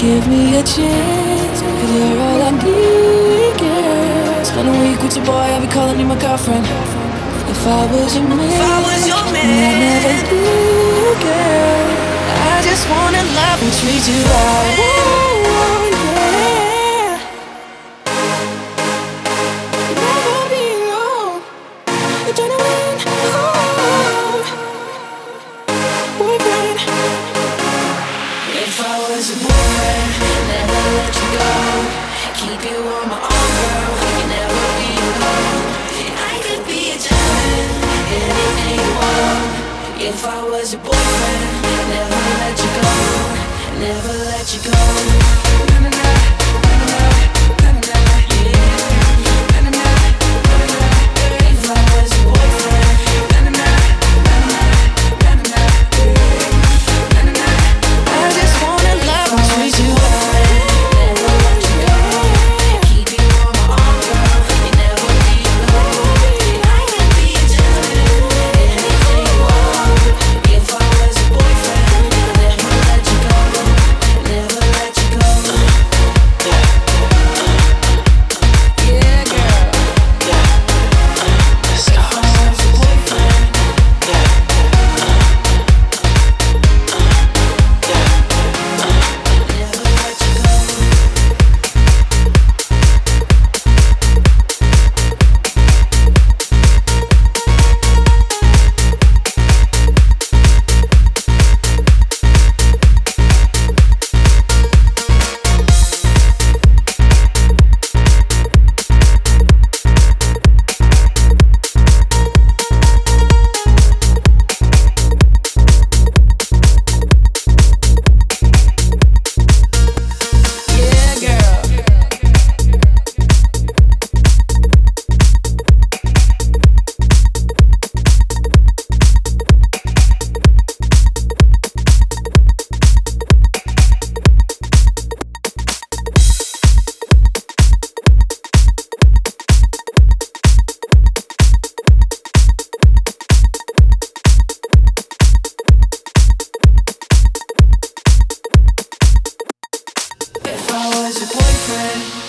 give me a chance, cause you're all I need, girl. Spend a week with your boy, I'll be calling you my girlfriend. If I was your man, if I was your man, I'd never leave, girl. I just wanna love and treat you right. If I was your boyfriend, never let you go. Never friend